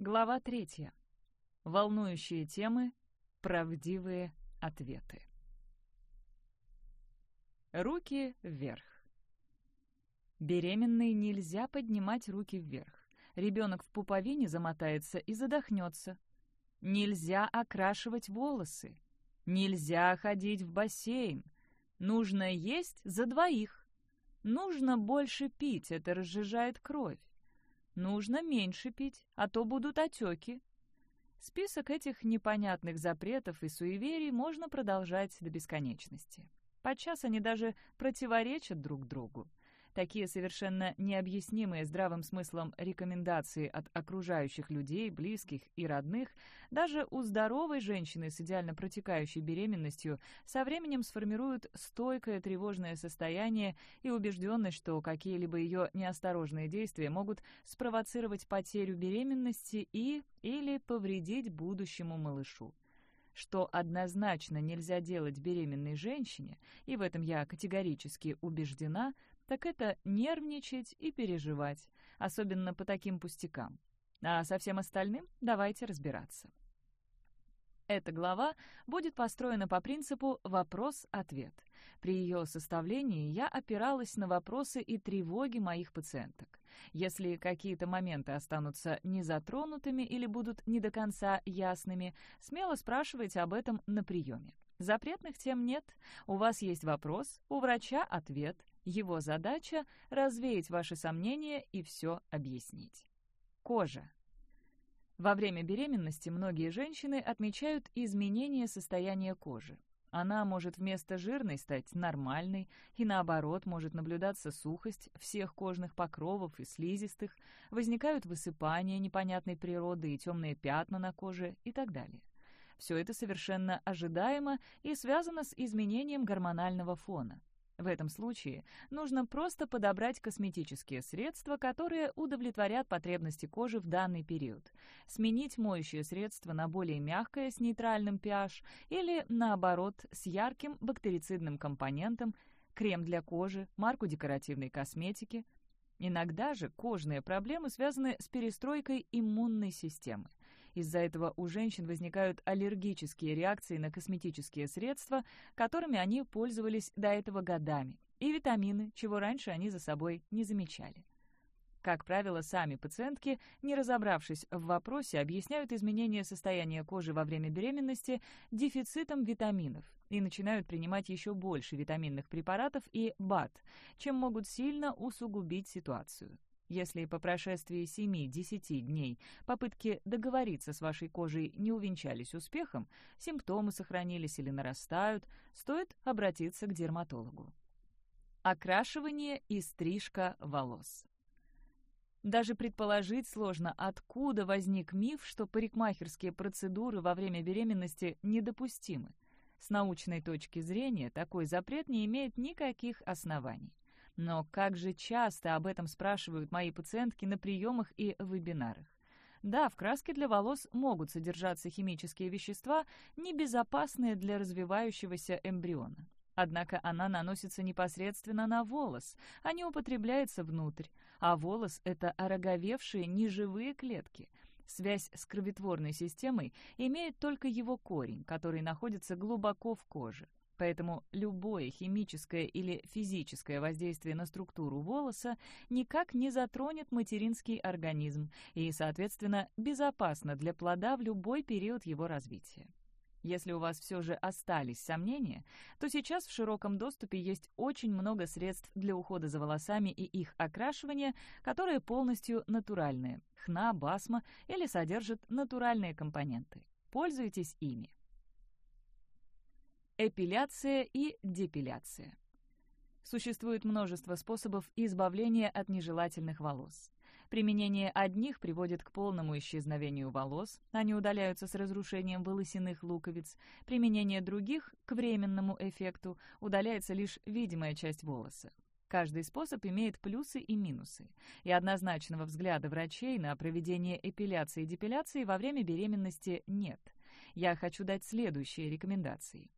Глава третья. Волнующие темы, правдивые ответы. Руки вверх. Беременной нельзя поднимать руки вверх. Ребенок в пуповине замотается и задохнется. Нельзя окрашивать волосы. Нельзя ходить в бассейн. Нужно есть за двоих. Нужно больше пить, это разжижает кровь. Нужно меньше пить, а то будут отеки. Список этих непонятных запретов и суеверий можно продолжать до бесконечности. Подчас они даже противоречат друг другу. Такие совершенно необъяснимые здравым смыслом рекомендации от окружающих людей, близких и родных, даже у здоровой женщины с идеально протекающей беременностью со временем сформируют стойкое тревожное состояние и убежденность, что какие-либо ее неосторожные действия могут спровоцировать потерю беременности и или повредить будущему малышу. Что однозначно нельзя делать беременной женщине, и в этом я категорически убеждена, так это нервничать и переживать, особенно по таким пустякам. А со всем остальным давайте разбираться. Эта глава будет построена по принципу «вопрос-ответ». При ее составлении я опиралась на вопросы и тревоги моих пациенток. Если какие-то моменты останутся незатронутыми или будут не до конца ясными, смело спрашивайте об этом на приеме. Запретных тем нет. У вас есть вопрос, у врача ответ. Его задача — развеять ваши сомнения и все объяснить. Кожа. Во время беременности многие женщины отмечают изменение состояния кожи. Она может вместо жирной стать нормальной, и наоборот может наблюдаться сухость всех кожных покровов и слизистых, возникают высыпания непонятной природы и темные пятна на коже и так далее. Все это совершенно ожидаемо и связано с изменением гормонального фона. В этом случае нужно просто подобрать косметические средства, которые удовлетворят потребности кожи в данный период, сменить моющее средство на более мягкое с нейтральным pH или, наоборот, с ярким бактерицидным компонентом, крем для кожи, марку декоративной косметики. Иногда же кожные проблемы связаны с перестройкой иммунной системы. Из-за этого у женщин возникают аллергические реакции на косметические средства, которыми они пользовались до этого годами, и витамины, чего раньше они за собой не замечали. Как правило, сами пациентки, не разобравшись в вопросе, объясняют изменение состояния кожи во время беременности дефицитом витаминов и начинают принимать еще больше витаминных препаратов и БАД, чем могут сильно усугубить ситуацию. Если по прошествии 7-10 дней попытки договориться с вашей кожей не увенчались успехом, симптомы сохранились или нарастают, стоит обратиться к дерматологу. Окрашивание и стрижка волос. Даже предположить сложно, откуда возник миф, что парикмахерские процедуры во время беременности недопустимы. С научной точки зрения такой запрет не имеет никаких оснований. Но как же часто об этом спрашивают мои пациентки на приемах и вебинарах. Да, в краске для волос могут содержаться химические вещества, небезопасные для развивающегося эмбриона. Однако она наносится непосредственно на волос, а не употребляется внутрь. А волос — это ороговевшие неживые клетки. Связь с кроветворной системой имеет только его корень, который находится глубоко в коже. Поэтому любое химическое или физическое воздействие на структуру волоса никак не затронет материнский организм и, соответственно, безопасно для плода в любой период его развития. Если у вас все же остались сомнения, то сейчас в широком доступе есть очень много средств для ухода за волосами и их окрашивания, которые полностью натуральные – хна, басма или содержат натуральные компоненты. Пользуйтесь ими. Эпиляция и депиляция. Существует множество способов избавления от нежелательных волос. Применение одних приводит к полному исчезновению волос, они удаляются с разрушением волосяных луковиц. Применение других — к временному эффекту, удаляется лишь видимая часть волоса. Каждый способ имеет плюсы и минусы, и однозначного взгляда врачей на проведение эпиляции и депиляции во время беременности нет. Я хочу дать следующие рекомендации.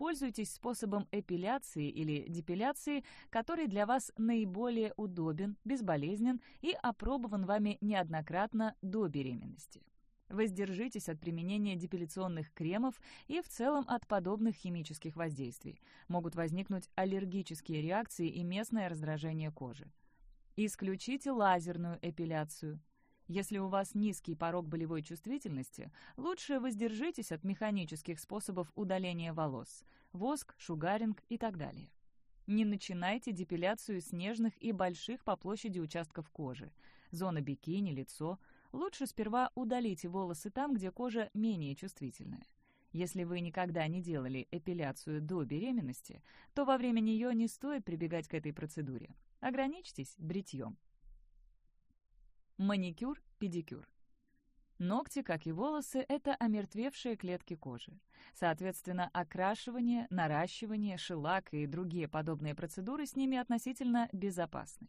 Пользуйтесь способом эпиляции или депиляции, который для вас наиболее удобен, безболезнен и опробован вами неоднократно до беременности. Воздержитесь от применения депиляционных кремов и в целом от подобных химических воздействий. Могут возникнуть аллергические реакции и местное раздражение кожи. Исключите лазерную эпиляцию. Если у вас низкий порог болевой чувствительности, лучше воздержитесь от механических способов удаления волос – воск, шугаринг и так далее. Не начинайте депиляцию с нежных и больших по площади участков кожи – зона бикини, лицо – лучше сперва удалите волосы там, где кожа менее чувствительная. Если вы никогда не делали эпиляцию до беременности, то во время нее не стоит прибегать к этой процедуре. Ограничьтесь бритьем. Маникюр, педикюр. Ногти, как и волосы, это омертвевшие клетки кожи. Соответственно, окрашивание, наращивание, шелак и другие подобные процедуры с ними относительно безопасны.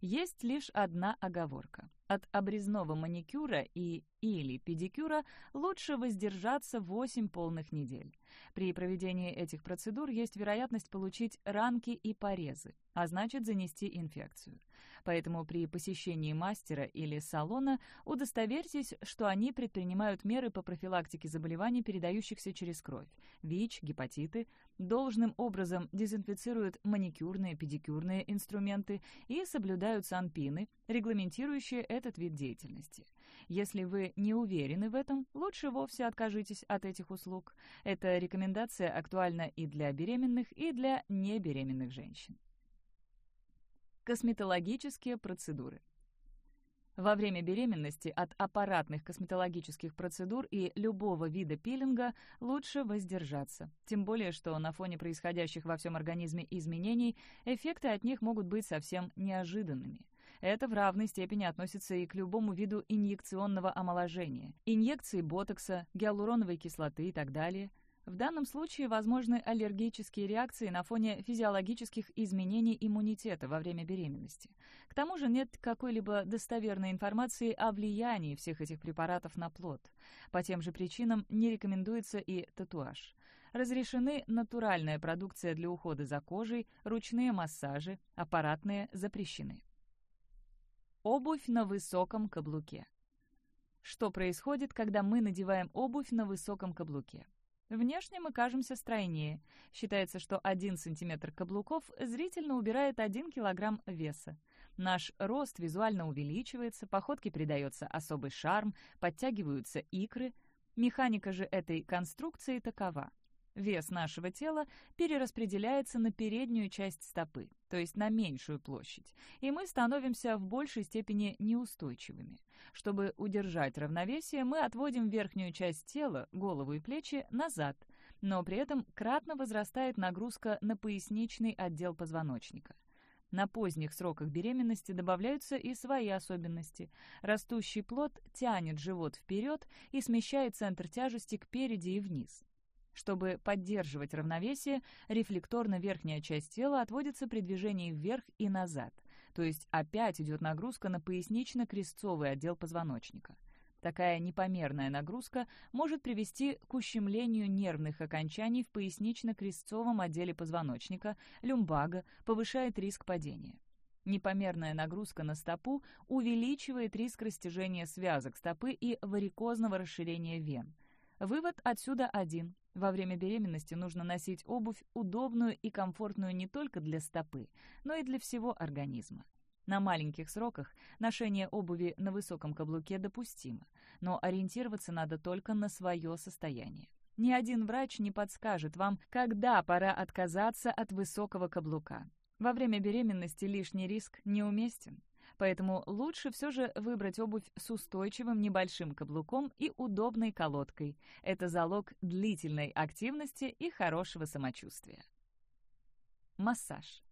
Есть лишь одна оговорка. От обрезного маникюра и или педикюра лучше воздержаться 8 полных недель. При проведении этих процедур есть вероятность получить ранки и порезы, а значит занести инфекцию. Поэтому при посещении мастера или салона удостоверьтесь, что они предпринимают меры по профилактике заболеваний, передающихся через кровь, ВИЧ, гепатиты, должным образом дезинфицируют маникюрные, педикюрные инструменты и соблюдают санпины, регламентирующие этот вид деятельности. Если вы не уверены в этом, лучше вовсе откажитесь от этих услуг. Эта рекомендация актуальна и для беременных, и для небеременных женщин. Косметологические процедуры. Во время беременности от аппаратных косметологических процедур и любого вида пилинга лучше воздержаться. Тем более, что на фоне происходящих во всем организме изменений эффекты от них могут быть совсем неожиданными. Это в равной степени относится и к любому виду инъекционного омоложения. Инъекции ботокса, гиалуроновой кислоты и так далее – в данном случае возможны аллергические реакции на фоне физиологических изменений иммунитета во время беременности. К тому же нет какой-либо достоверной информации о влиянии всех этих препаратов на плод. По тем же причинам не рекомендуется и татуаж. Разрешены натуральная продукция для ухода за кожей, ручные массажи, аппаратные запрещены. Обувь на высоком каблуке. Что происходит, когда мы надеваем обувь на высоком каблуке? Внешне мы кажемся стройнее. Считается, что 1 см каблуков зрительно убирает 1 кг веса. Наш рост визуально увеличивается, походке придается особый шарм, подтягиваются икры. Механика же этой конструкции такова. Вес нашего тела перераспределяется на переднюю часть стопы, то есть на меньшую площадь, и мы становимся в большей степени неустойчивыми. Чтобы удержать равновесие, мы отводим верхнюю часть тела, голову и плечи, назад, но при этом кратно возрастает нагрузка на поясничный отдел позвоночника. На поздних сроках беременности добавляются и свои особенности. Растущий плод тянет живот вперед и смещает центр тяжести к переди и вниз. Чтобы поддерживать равновесие, рефлекторно верхняя часть тела отводится при движении вверх и назад, то есть опять идет нагрузка на пояснично-крестцовый отдел позвоночника. Такая непомерная нагрузка может привести к ущемлению нервных окончаний в пояснично-крестцовом отделе позвоночника, люмбага, повышает риск падения. Непомерная нагрузка на стопу увеличивает риск растяжения связок стопы и варикозного расширения вен. Вывод отсюда один. Во время беременности нужно носить обувь удобную и комфортную не только для стопы, но и для всего организма. На маленьких сроках ношение обуви на высоком каблуке допустимо, но ориентироваться надо только на свое состояние. Ни один врач не подскажет вам, когда пора отказаться от высокого каблука. Во время беременности лишний риск неуместен. Поэтому лучше все же выбрать обувь с устойчивым небольшим каблуком и удобной колодкой. Это залог длительной активности и хорошего самочувствия. Массаж.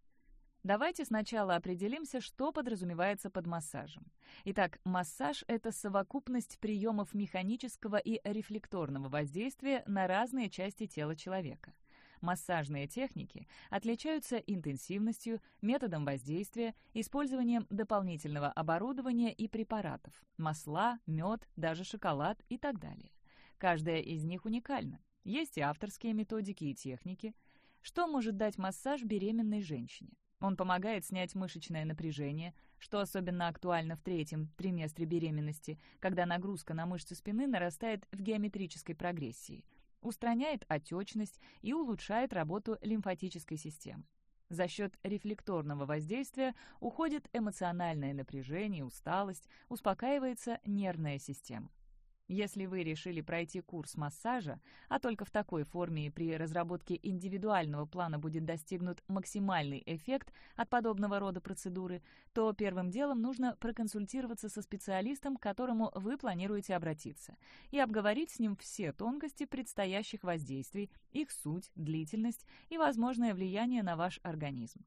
Давайте сначала определимся, что подразумевается под массажем. Итак, массаж — это совокупность приемов механического и рефлекторного воздействия на разные части тела человека — Массажные техники отличаются интенсивностью, методом воздействия, использованием дополнительного оборудования и препаратов – масла, мед, даже шоколад и так далее. Каждая из них уникальна. Есть и авторские методики и техники – Что может дать массаж беременной женщине? Он помогает снять мышечное напряжение, что особенно актуально в третьем триместре беременности, когда нагрузка на мышцы спины нарастает в геометрической прогрессии, устраняет отечность и улучшает работу лимфатической системы. За счет рефлекторного воздействия уходит эмоциональное напряжение, усталость, успокаивается нервная система. Если вы решили пройти курс массажа, а только в такой форме и при разработке индивидуального плана будет достигнут максимальный эффект от подобного рода процедуры, то первым делом нужно проконсультироваться со специалистом, к которому вы планируете обратиться, и обговорить с ним все тонкости предстоящих воздействий, их суть, длительность и возможное влияние на ваш организм.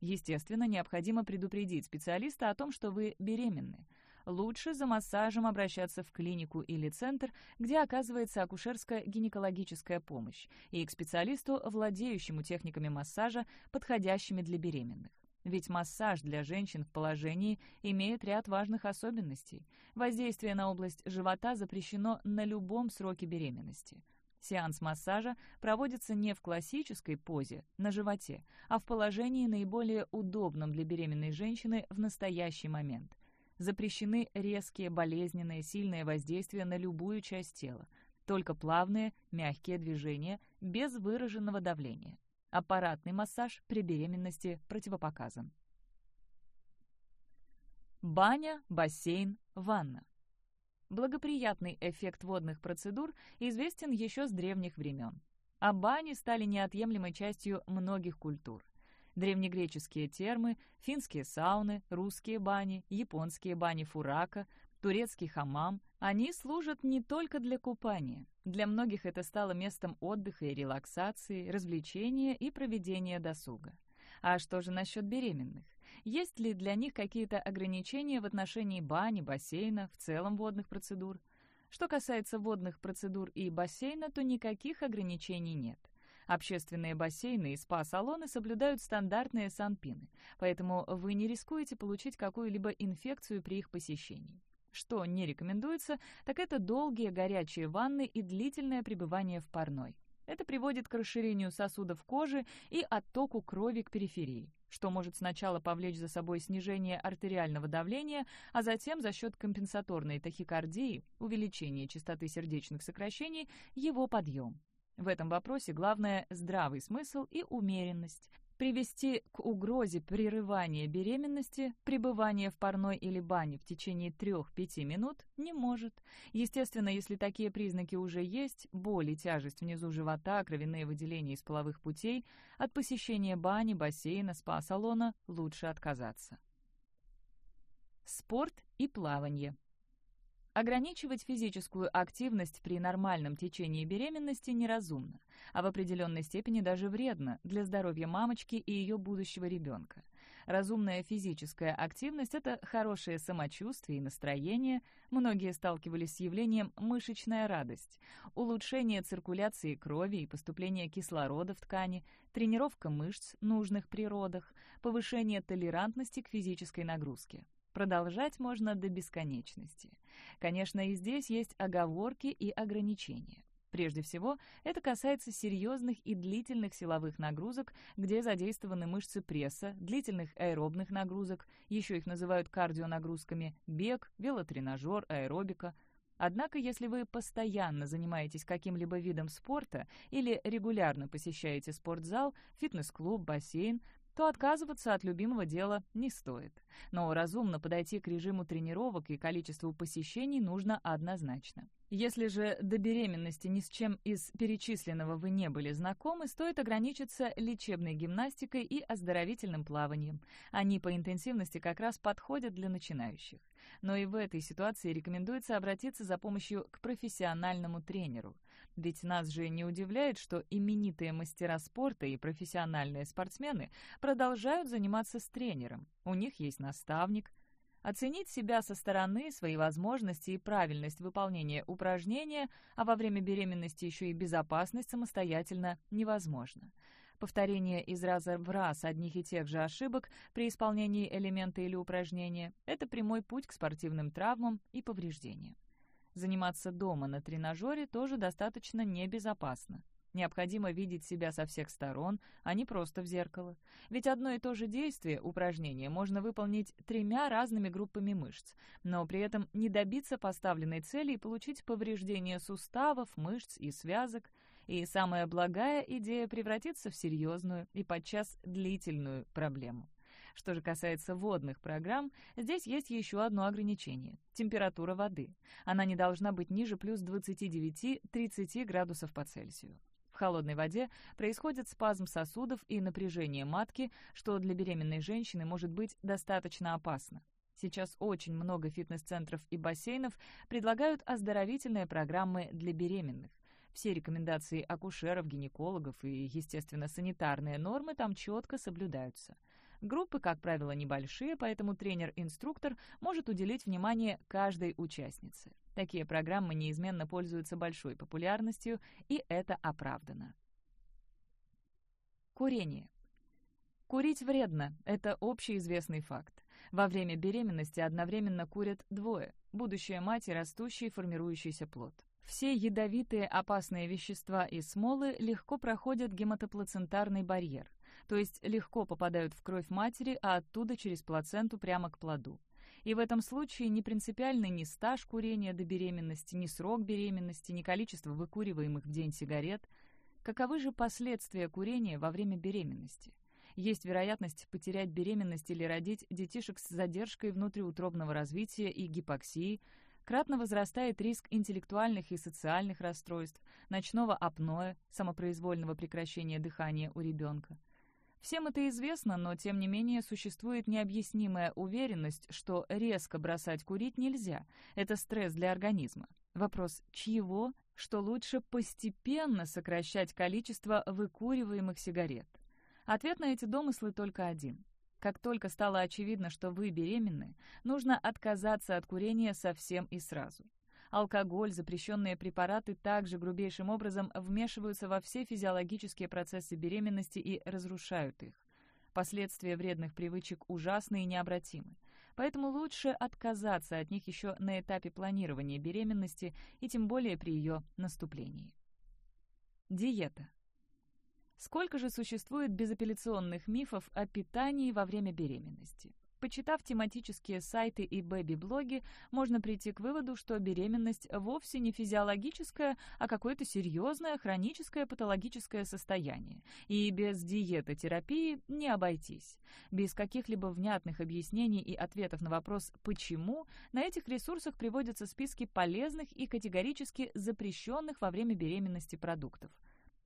Естественно, необходимо предупредить специалиста о том, что вы беременны – лучше за массажем обращаться в клинику или центр, где оказывается акушерско-гинекологическая помощь, и к специалисту, владеющему техниками массажа, подходящими для беременных. Ведь массаж для женщин в положении имеет ряд важных особенностей. Воздействие на область живота запрещено на любом сроке беременности. Сеанс массажа проводится не в классической позе, на животе, а в положении наиболее удобном для беременной женщины в настоящий момент. Запрещены резкие, болезненные, сильные воздействия на любую часть тела. Только плавные, мягкие движения, без выраженного давления. Аппаратный массаж при беременности противопоказан. Баня, бассейн, ванна. Благоприятный эффект водных процедур известен еще с древних времен. А бани стали неотъемлемой частью многих культур древнегреческие термы, финские сауны, русские бани, японские бани фурака, турецкий хамам. Они служат не только для купания. Для многих это стало местом отдыха и релаксации, развлечения и проведения досуга. А что же насчет беременных? Есть ли для них какие-то ограничения в отношении бани, бассейна, в целом водных процедур? Что касается водных процедур и бассейна, то никаких ограничений нет. Общественные бассейны и спа-салоны соблюдают стандартные санпины, поэтому вы не рискуете получить какую-либо инфекцию при их посещении. Что не рекомендуется, так это долгие горячие ванны и длительное пребывание в парной. Это приводит к расширению сосудов кожи и оттоку крови к периферии, что может сначала повлечь за собой снижение артериального давления, а затем за счет компенсаторной тахикардии, увеличения частоты сердечных сокращений, его подъем. В этом вопросе главное – здравый смысл и умеренность. Привести к угрозе прерывания беременности, пребывания в парной или бане в течение 3-5 минут не может. Естественно, если такие признаки уже есть, боль и тяжесть внизу живота, кровяные выделения из половых путей, от посещения бани, бассейна, спа-салона лучше отказаться. Спорт и плавание. Ограничивать физическую активность при нормальном течении беременности неразумно, а в определенной степени даже вредно для здоровья мамочки и ее будущего ребенка. Разумная физическая активность – это хорошее самочувствие и настроение, многие сталкивались с явлением «мышечная радость», улучшение циркуляции крови и поступления кислорода в ткани, тренировка мышц, нужных при родах, повышение толерантности к физической нагрузке. Продолжать можно до бесконечности. Конечно, и здесь есть оговорки и ограничения. Прежде всего, это касается серьезных и длительных силовых нагрузок, где задействованы мышцы пресса, длительных аэробных нагрузок, еще их называют кардионагрузками, бег, велотренажер, аэробика. Однако, если вы постоянно занимаетесь каким-либо видом спорта или регулярно посещаете спортзал, фитнес-клуб, бассейн, то отказываться от любимого дела не стоит. Но разумно подойти к режиму тренировок и количеству посещений нужно однозначно. Если же до беременности ни с чем из перечисленного вы не были знакомы, стоит ограничиться лечебной гимнастикой и оздоровительным плаванием. Они по интенсивности как раз подходят для начинающих. Но и в этой ситуации рекомендуется обратиться за помощью к профессиональному тренеру. Ведь нас же не удивляет, что именитые мастера спорта и профессиональные спортсмены продолжают заниматься с тренером. У них есть наставник. Оценить себя со стороны, свои возможности и правильность выполнения упражнения, а во время беременности еще и безопасность самостоятельно невозможно. Повторение из раза в раз одних и тех же ошибок при исполнении элемента или упражнения – это прямой путь к спортивным травмам и повреждениям. Заниматься дома на тренажере тоже достаточно небезопасно. Необходимо видеть себя со всех сторон, а не просто в зеркало. Ведь одно и то же действие, упражнение, можно выполнить тремя разными группами мышц, но при этом не добиться поставленной цели и получить повреждение суставов, мышц и связок. И самая благая идея превратиться в серьезную и подчас длительную проблему. Что же касается водных программ, здесь есть еще одно ограничение — температура воды. Она не должна быть ниже плюс 29-30 градусов по Цельсию. В холодной воде происходит спазм сосудов и напряжение матки, что для беременной женщины может быть достаточно опасно. Сейчас очень много фитнес-центров и бассейнов предлагают оздоровительные программы для беременных. Все рекомендации акушеров, гинекологов и, естественно, санитарные нормы там четко соблюдаются. Группы, как правило, небольшие, поэтому тренер-инструктор может уделить внимание каждой участнице. Такие программы неизменно пользуются большой популярностью, и это оправдано. Курение. Курить вредно – это общеизвестный факт. Во время беременности одновременно курят двое – будущая мать и растущий формирующийся плод. Все ядовитые опасные вещества и смолы легко проходят гематоплацентарный барьер то есть легко попадают в кровь матери, а оттуда через плаценту прямо к плоду. И в этом случае не принципиальный ни стаж курения до беременности, ни срок беременности, ни количество выкуриваемых в день сигарет. Каковы же последствия курения во время беременности? Есть вероятность потерять беременность или родить детишек с задержкой внутриутробного развития и гипоксии, кратно возрастает риск интеллектуальных и социальных расстройств, ночного апноэ, самопроизвольного прекращения дыхания у ребенка. Всем это известно, но тем не менее существует необъяснимая уверенность, что резко бросать курить нельзя. Это стресс для организма. Вопрос чьего? Что лучше постепенно сокращать количество выкуриваемых сигарет? Ответ на эти домыслы только один. Как только стало очевидно, что вы беременны, нужно отказаться от курения совсем и сразу. Алкоголь, запрещенные препараты также грубейшим образом вмешиваются во все физиологические процессы беременности и разрушают их. Последствия вредных привычек ужасны и необратимы. Поэтому лучше отказаться от них еще на этапе планирования беременности и тем более при ее наступлении. Диета. Сколько же существует безапелляционных мифов о питании во время беременности? Почитав тематические сайты и бэби-блоги, можно прийти к выводу, что беременность вовсе не физиологическое, а какое-то серьезное хроническое патологическое состояние. И без диетотерапии не обойтись. Без каких-либо внятных объяснений и ответов на вопрос «почему» на этих ресурсах приводятся списки полезных и категорически запрещенных во время беременности продуктов.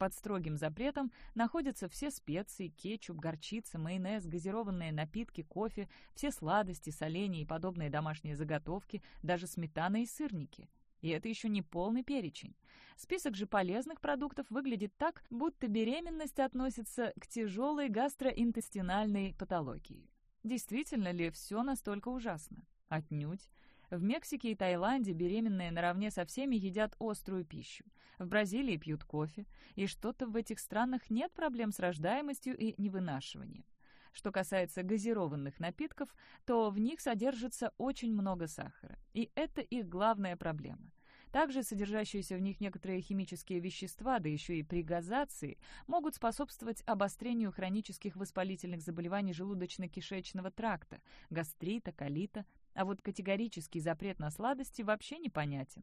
Под строгим запретом находятся все специи, кетчуп, горчица, майонез, газированные напитки, кофе, все сладости, соленья и подобные домашние заготовки, даже сметана и сырники. И это еще не полный перечень. Список же полезных продуктов выглядит так, будто беременность относится к тяжелой гастроинтестинальной патологии. Действительно ли все настолько ужасно? Отнюдь. В Мексике и Таиланде беременные наравне со всеми едят острую пищу. В Бразилии пьют кофе. И что-то в этих странах нет проблем с рождаемостью и невынашиванием. Что касается газированных напитков, то в них содержится очень много сахара. И это их главная проблема. Также содержащиеся в них некоторые химические вещества, да еще и при газации, могут способствовать обострению хронических воспалительных заболеваний желудочно-кишечного тракта, гастрита, колита, а вот категорический запрет на сладости вообще непонятен.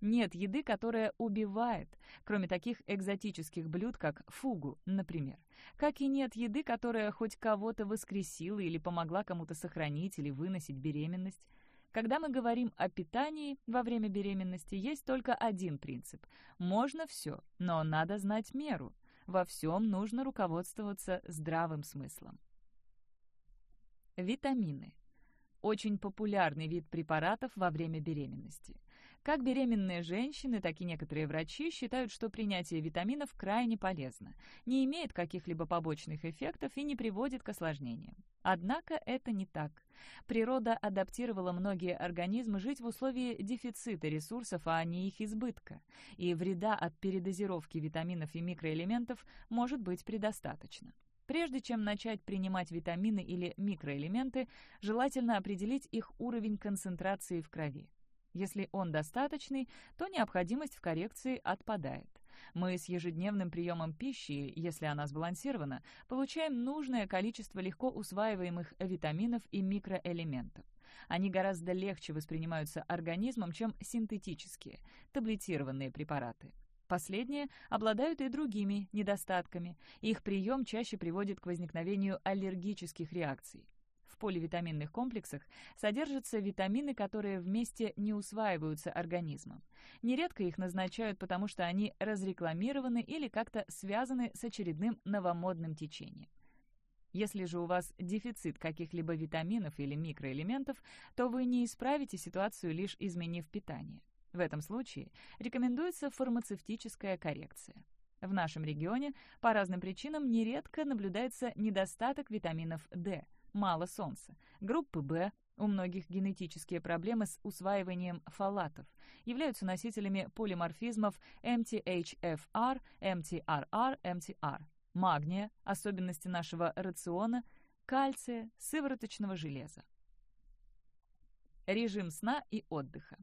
Нет еды, которая убивает, кроме таких экзотических блюд, как фугу, например. Как и нет еды, которая хоть кого-то воскресила или помогла кому-то сохранить или выносить беременность. Когда мы говорим о питании во время беременности, есть только один принцип. Можно все, но надо знать меру. Во всем нужно руководствоваться здравым смыслом. Витамины очень популярный вид препаратов во время беременности. Как беременные женщины, так и некоторые врачи считают, что принятие витаминов крайне полезно, не имеет каких-либо побочных эффектов и не приводит к осложнениям. Однако это не так. Природа адаптировала многие организмы жить в условии дефицита ресурсов, а не их избытка, и вреда от передозировки витаминов и микроэлементов может быть предостаточно. Прежде чем начать принимать витамины или микроэлементы, желательно определить их уровень концентрации в крови. Если он достаточный, то необходимость в коррекции отпадает. Мы с ежедневным приемом пищи, если она сбалансирована, получаем нужное количество легко усваиваемых витаминов и микроэлементов. Они гораздо легче воспринимаются организмом, чем синтетические, таблетированные препараты. Последние обладают и другими недостатками. Их прием чаще приводит к возникновению аллергических реакций. В поливитаминных комплексах содержатся витамины, которые вместе не усваиваются организмом. Нередко их назначают, потому что они разрекламированы или как-то связаны с очередным новомодным течением. Если же у вас дефицит каких-либо витаминов или микроэлементов, то вы не исправите ситуацию, лишь изменив питание. В этом случае рекомендуется фармацевтическая коррекция. В нашем регионе по разным причинам нередко наблюдается недостаток витаминов D, мало солнца, группы В, у многих генетические проблемы с усваиванием фолатов, являются носителями полиморфизмов MTHFR, MTRR, MTR, магния, особенности нашего рациона, кальция, сывороточного железа. Режим сна и отдыха.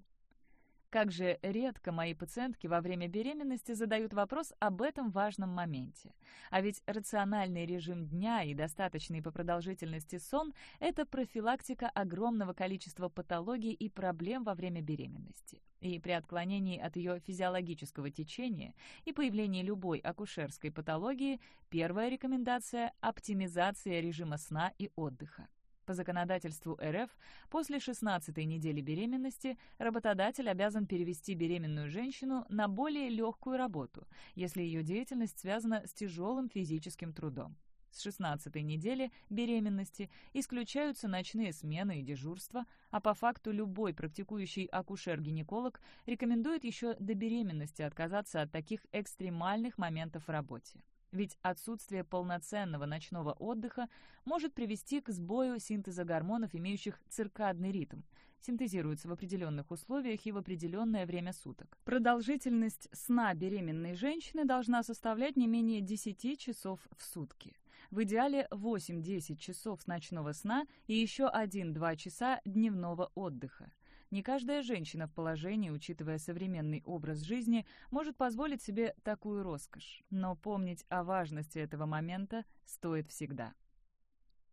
Как же редко мои пациентки во время беременности задают вопрос об этом важном моменте. А ведь рациональный режим дня и достаточный по продолжительности сон – это профилактика огромного количества патологий и проблем во время беременности. И при отклонении от ее физиологического течения и появлении любой акушерской патологии первая рекомендация – оптимизация режима сна и отдыха. По законодательству РФ, после 16-й недели беременности работодатель обязан перевести беременную женщину на более легкую работу, если ее деятельность связана с тяжелым физическим трудом. С 16-й недели беременности исключаются ночные смены и дежурства, а по факту любой практикующий акушер-гинеколог рекомендует еще до беременности отказаться от таких экстремальных моментов в работе ведь отсутствие полноценного ночного отдыха может привести к сбою синтеза гормонов, имеющих циркадный ритм, синтезируются в определенных условиях и в определенное время суток. Продолжительность сна беременной женщины должна составлять не менее 10 часов в сутки. В идеале 8-10 часов ночного сна и еще 1-2 часа дневного отдыха. Не каждая женщина в положении, учитывая современный образ жизни, может позволить себе такую роскошь, но помнить о важности этого момента стоит всегда.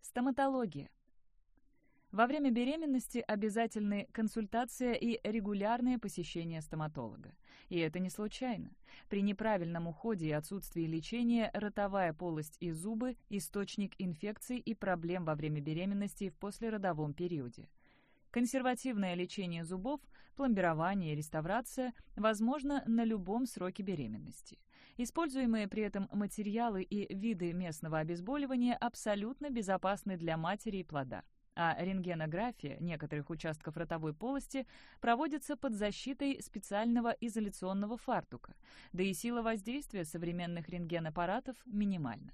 Стоматология. Во время беременности обязательны консультация и регулярное посещение стоматолога. И это не случайно. При неправильном уходе и отсутствии лечения ротовая полость и зубы – источник инфекций и проблем во время беременности в послеродовом периоде. Консервативное лечение зубов, пломбирование реставрация возможно на любом сроке беременности. Используемые при этом материалы и виды местного обезболивания абсолютно безопасны для матери и плода. А рентгенография некоторых участков ротовой полости проводится под защитой специального изоляционного фартука, да и сила воздействия современных рентгенаппаратов минимальна.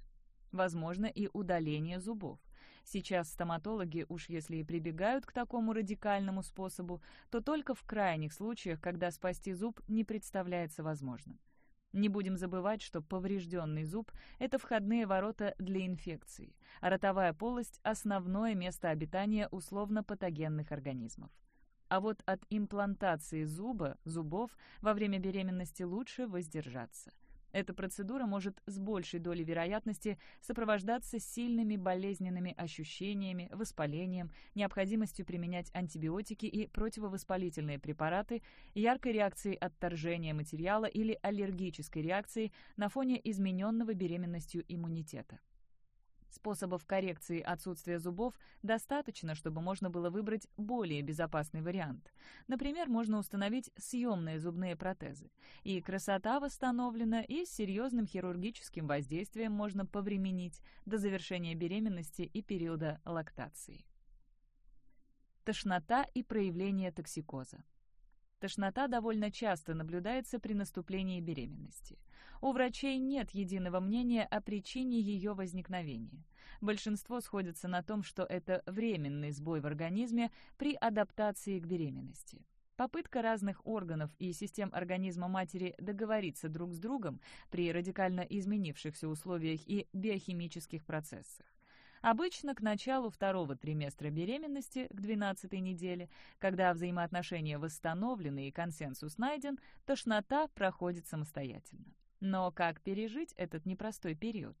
Возможно и удаление зубов. Сейчас стоматологи, уж если и прибегают к такому радикальному способу, то только в крайних случаях, когда спасти зуб не представляется возможным. Не будем забывать, что поврежденный зуб – это входные ворота для инфекции, а ротовая полость – основное место обитания условно-патогенных организмов. А вот от имплантации зуба, зубов, во время беременности лучше воздержаться – эта процедура может с большей долей вероятности сопровождаться сильными болезненными ощущениями, воспалением, необходимостью применять антибиотики и противовоспалительные препараты, яркой реакцией отторжения материала или аллергической реакцией на фоне измененного беременностью иммунитета. Способов коррекции отсутствия зубов достаточно, чтобы можно было выбрать более безопасный вариант. Например, можно установить съемные зубные протезы. И красота восстановлена, и с серьезным хирургическим воздействием можно повременить до завершения беременности и периода лактации. Тошнота и проявление токсикоза. Тошнота довольно часто наблюдается при наступлении беременности. У врачей нет единого мнения о причине ее возникновения. Большинство сходится на том, что это временный сбой в организме при адаптации к беременности. Попытка разных органов и систем организма матери договориться друг с другом при радикально изменившихся условиях и биохимических процессах. Обычно к началу второго триместра беременности, к 12 неделе, когда взаимоотношения восстановлены и консенсус найден, тошнота проходит самостоятельно. Но как пережить этот непростой период?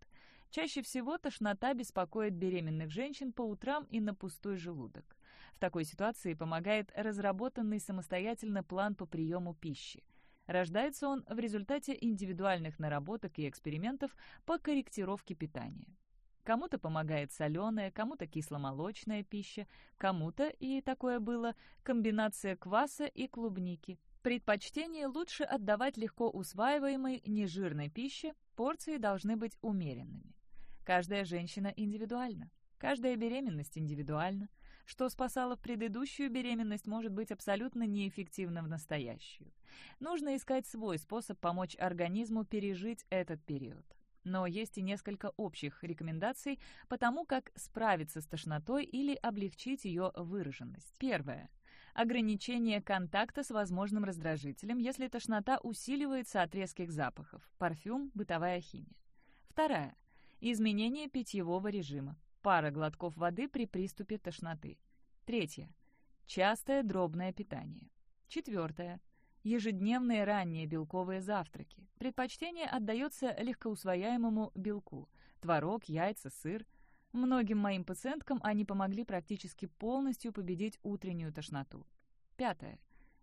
Чаще всего тошнота беспокоит беременных женщин по утрам и на пустой желудок. В такой ситуации помогает разработанный самостоятельно план по приему пищи. Рождается он в результате индивидуальных наработок и экспериментов по корректировке питания. Кому-то помогает соленая, кому-то кисломолочная пища, кому-то, и такое было, комбинация кваса и клубники. Предпочтение лучше отдавать легко усваиваемой нежирной пище, порции должны быть умеренными. Каждая женщина индивидуальна, каждая беременность индивидуальна. Что спасало в предыдущую беременность, может быть абсолютно неэффективно в настоящую. Нужно искать свой способ помочь организму пережить этот период. Но есть и несколько общих рекомендаций по тому, как справиться с тошнотой или облегчить ее выраженность. Первое. Ограничение контакта с возможным раздражителем, если тошнота усиливается от резких запахов. Парфюм, бытовая химия. Вторая. Изменение питьевого режима пара глотков воды при приступе тошноты. Третье. Частое дробное питание. Четвертое. Ежедневные ранние белковые завтраки. Предпочтение отдается легкоусвояемому белку. Творог, яйца, сыр. Многим моим пациенткам они помогли практически полностью победить утреннюю тошноту. Пятое.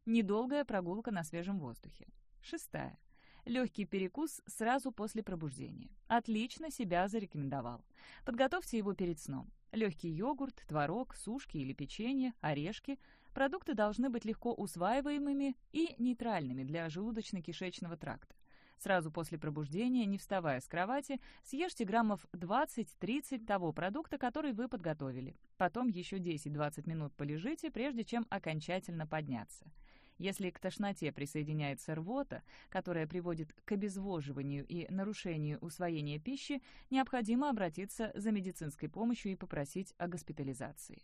Недолгая прогулка на свежем воздухе. Шестая. Легкий перекус сразу после пробуждения. Отлично себя зарекомендовал. Подготовьте его перед сном. Легкий йогурт, творог, сушки или печенье, орешки. Продукты должны быть легко усваиваемыми и нейтральными для желудочно-кишечного тракта. Сразу после пробуждения, не вставая с кровати, съешьте граммов 20-30 того продукта, который вы подготовили. Потом еще 10-20 минут полежите, прежде чем окончательно подняться. Если к тошноте присоединяется рвота, которая приводит к обезвоживанию и нарушению усвоения пищи, необходимо обратиться за медицинской помощью и попросить о госпитализации.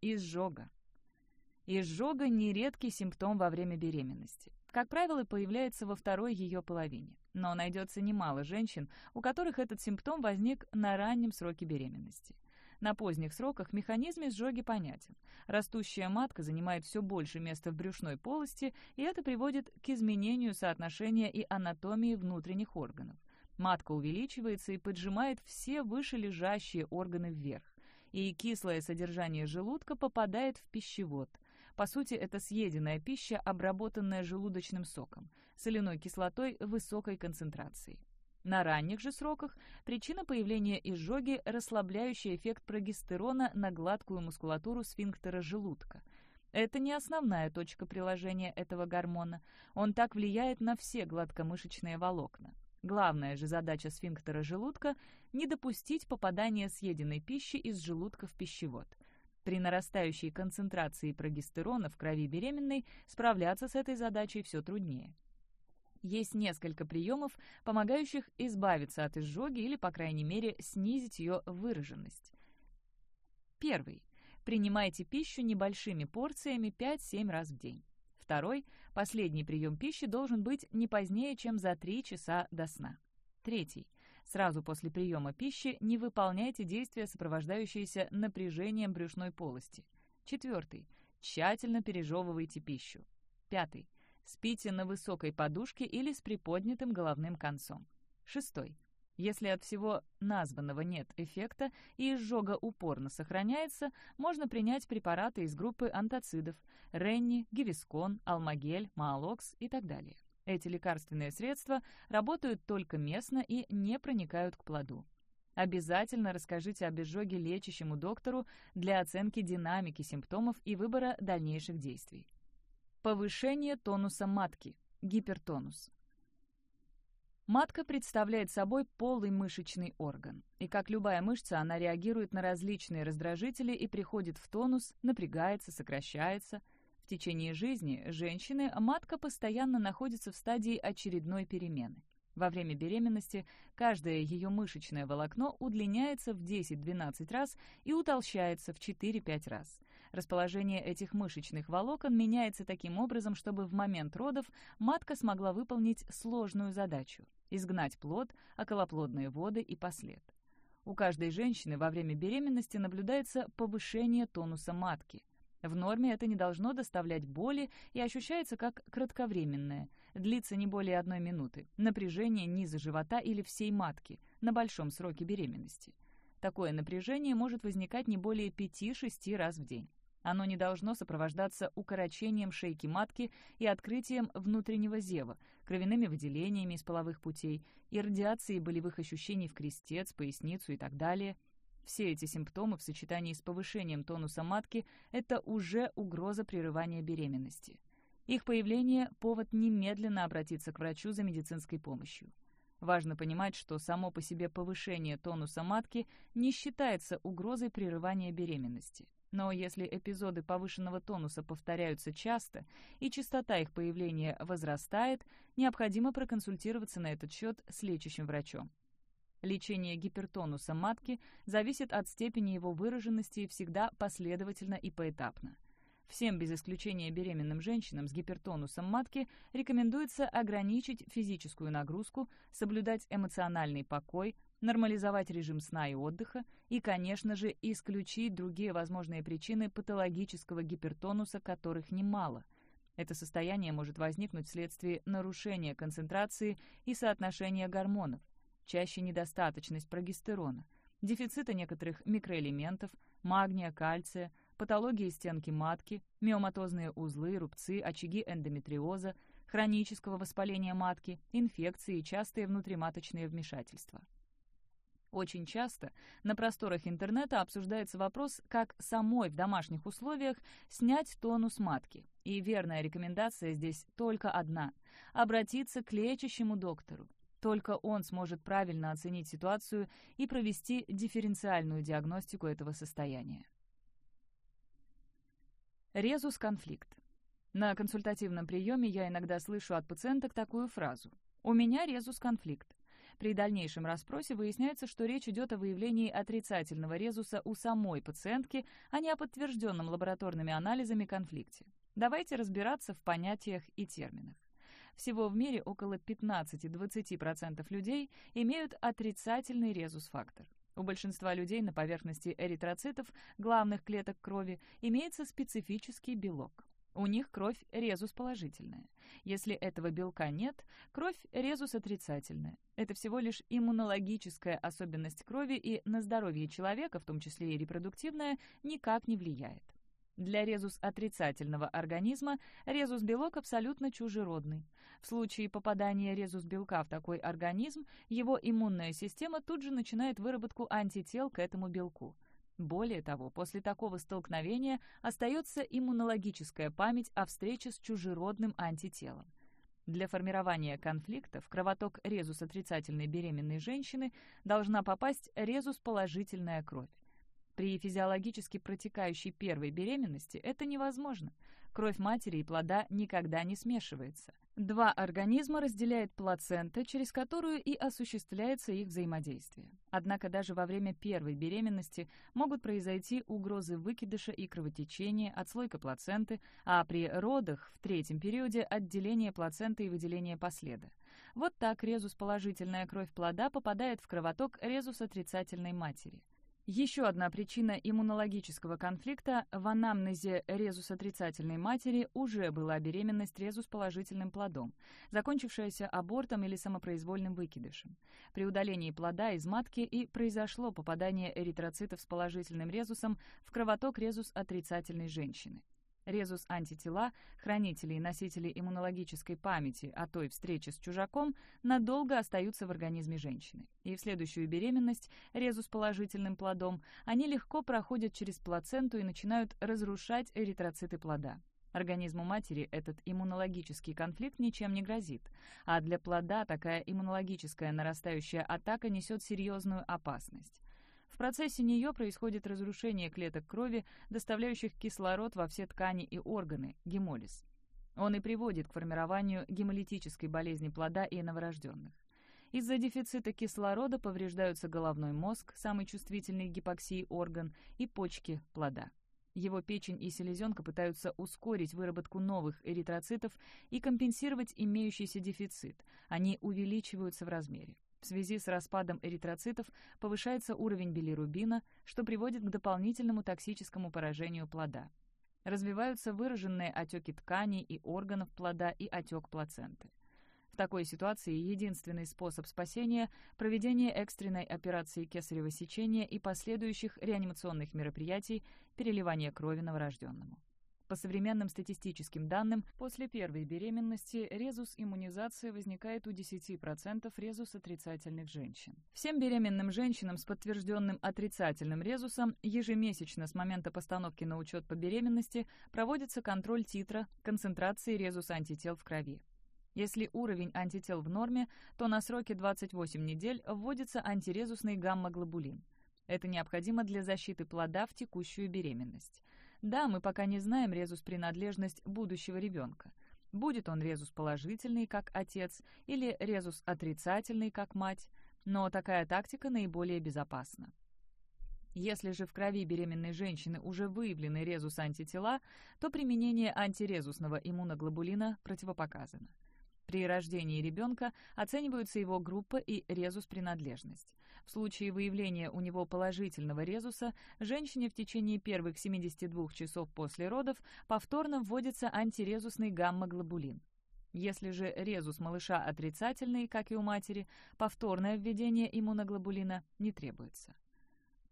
Изжога. Изжога – нередкий симптом во время беременности. Как правило, появляется во второй ее половине. Но найдется немало женщин, у которых этот симптом возник на раннем сроке беременности. На поздних сроках механизм изжоги понятен. Растущая матка занимает все больше места в брюшной полости, и это приводит к изменению соотношения и анатомии внутренних органов. Матка увеличивается и поджимает все вышележащие органы вверх. И кислое содержание желудка попадает в пищевод. По сути, это съеденная пища, обработанная желудочным соком, соляной кислотой высокой концентрации. На ранних же сроках причина появления изжоги – расслабляющий эффект прогестерона на гладкую мускулатуру сфинктера желудка. Это не основная точка приложения этого гормона. Он так влияет на все гладкомышечные волокна. Главная же задача сфинктера желудка – не допустить попадания съеденной пищи из желудка в пищевод. При нарастающей концентрации прогестерона в крови беременной справляться с этой задачей все труднее. Есть несколько приемов, помогающих избавиться от изжоги или, по крайней мере, снизить ее выраженность. Первый. Принимайте пищу небольшими порциями 5-7 раз в день. Второй. Последний прием пищи должен быть не позднее, чем за 3 часа до сна. Третий. Сразу после приема пищи не выполняйте действия, сопровождающиеся напряжением брюшной полости. Четвертый. Тщательно пережевывайте пищу. Пятый. Спите на высокой подушке или с приподнятым головным концом. Шестой. Если от всего названного нет эффекта и изжога упорно сохраняется, можно принять препараты из группы антацидов – Ренни, Гивискон, Алмагель, Маалокс и так далее. Эти лекарственные средства работают только местно и не проникают к плоду. Обязательно расскажите об изжоге лечащему доктору для оценки динамики симптомов и выбора дальнейших действий. Повышение тонуса матки. Гипертонус. Матка представляет собой полый мышечный орган, и как любая мышца, она реагирует на различные раздражители и приходит в тонус, напрягается, сокращается. В течение жизни женщины матка постоянно находится в стадии очередной перемены. Во время беременности каждое ее мышечное волокно удлиняется в 10-12 раз и утолщается в 4-5 раз. Расположение этих мышечных волокон меняется таким образом, чтобы в момент родов матка смогла выполнить сложную задачу – изгнать плод, околоплодные воды и послед. У каждой женщины во время беременности наблюдается повышение тонуса матки. В норме это не должно доставлять боли и ощущается как кратковременное, длится не более одной минуты, напряжение низа живота или всей матки на большом сроке беременности. Такое напряжение может возникать не более 5-6 раз в день. Оно не должно сопровождаться укорочением шейки матки и открытием внутреннего зева, кровяными выделениями из половых путей и радиацией болевых ощущений в крестец, поясницу и так далее. Все эти симптомы в сочетании с повышением тонуса матки – это уже угроза прерывания беременности. Их появление – повод немедленно обратиться к врачу за медицинской помощью. Важно понимать, что само по себе повышение тонуса матки не считается угрозой прерывания беременности. Но если эпизоды повышенного тонуса повторяются часто и частота их появления возрастает, необходимо проконсультироваться на этот счет с лечащим врачом. Лечение гипертонуса матки зависит от степени его выраженности и всегда последовательно и поэтапно. Всем без исключения беременным женщинам с гипертонусом матки рекомендуется ограничить физическую нагрузку, соблюдать эмоциональный покой, нормализовать режим сна и отдыха и, конечно же, исключить другие возможные причины патологического гипертонуса, которых немало. Это состояние может возникнуть вследствие нарушения концентрации и соотношения гормонов, чаще недостаточность прогестерона, дефицита некоторых микроэлементов, магния, кальция, патологии стенки матки, миоматозные узлы, рубцы, очаги эндометриоза, хронического воспаления матки, инфекции и частые внутриматочные вмешательства. Очень часто на просторах интернета обсуждается вопрос, как самой в домашних условиях снять тонус матки. И верная рекомендация здесь только одна – обратиться к лечащему доктору. Только он сможет правильно оценить ситуацию и провести дифференциальную диагностику этого состояния. Резус-конфликт. На консультативном приеме я иногда слышу от пациенток такую фразу «У меня резус-конфликт». При дальнейшем расспросе выясняется, что речь идет о выявлении отрицательного резуса у самой пациентки, а не о подтвержденном лабораторными анализами конфликте. Давайте разбираться в понятиях и терминах. Всего в мире около 15-20% людей имеют отрицательный резус-фактор. У большинства людей на поверхности эритроцитов, главных клеток крови, имеется специфический белок. У них кровь резус положительная. Если этого белка нет, кровь резус отрицательная. Это всего лишь иммунологическая особенность крови и на здоровье человека, в том числе и репродуктивное, никак не влияет. Для резус отрицательного организма резус-белок абсолютно чужеродный. В случае попадания резус-белка в такой организм, его иммунная система тут же начинает выработку антител к этому белку. Более того, после такого столкновения остается иммунологическая память о встрече с чужеродным антителом. Для формирования конфликта в кровоток резус отрицательной беременной женщины должна попасть резус-положительная кровь. При физиологически протекающей первой беременности это невозможно. Кровь матери и плода никогда не смешивается. Два организма разделяет плацента, через которую и осуществляется их взаимодействие. Однако даже во время первой беременности могут произойти угрозы выкидыша и кровотечения, отслойка плаценты, а при родах в третьем периоде отделение плаценты и выделение последа. Вот так резус-положительная кровь плода попадает в кровоток резус-отрицательной матери – еще одна причина иммунологического конфликта в анамнезе резус-отрицательной матери уже была беременность резус-положительным плодом, закончившаяся абортом или самопроизвольным выкидышем. При удалении плода из матки и произошло попадание эритроцитов с положительным резусом в кровоток резус-отрицательной женщины. Резус-антитела, хранители и носители иммунологической памяти о той встрече с чужаком, надолго остаются в организме женщины. И в следующую беременность резус-положительным плодом они легко проходят через плаценту и начинают разрушать эритроциты плода. Организму матери этот иммунологический конфликт ничем не грозит, а для плода такая иммунологическая нарастающая атака несет серьезную опасность. В процессе нее происходит разрушение клеток крови, доставляющих кислород во все ткани и органы, гемолиз. Он и приводит к формированию гемолитической болезни плода и новорожденных. Из-за дефицита кислорода повреждаются головной мозг, самый чувствительный к гипоксии орган, и почки плода. Его печень и селезенка пытаются ускорить выработку новых эритроцитов и компенсировать имеющийся дефицит. Они увеличиваются в размере. В связи с распадом эритроцитов повышается уровень билирубина, что приводит к дополнительному токсическому поражению плода. Развиваются выраженные отеки тканей и органов плода и отек плаценты. В такой ситуации единственный способ спасения – проведение экстренной операции кесарево сечения и последующих реанимационных мероприятий переливания крови новорожденному. По современным статистическим данным, после первой беременности резус-иммунизация возникает у 10% резус-отрицательных женщин. Всем беременным женщинам с подтвержденным отрицательным резусом ежемесячно с момента постановки на учет по беременности проводится контроль титра концентрации резус-антител в крови. Если уровень антител в норме, то на сроке 28 недель вводится антирезусный гамма-глобулин. Это необходимо для защиты плода в текущую беременность. Да, мы пока не знаем резус-принадлежность будущего ребенка. Будет он резус положительный, как отец, или резус отрицательный, как мать, но такая тактика наиболее безопасна. Если же в крови беременной женщины уже выявлены резус-антитела, то применение антирезусного иммуноглобулина противопоказано. При рождении ребенка оцениваются его группа и резус-принадлежность. В случае выявления у него положительного резуса, женщине в течение первых 72 часов после родов повторно вводится антирезусный гамма-глобулин. Если же резус малыша отрицательный, как и у матери, повторное введение иммуноглобулина не требуется.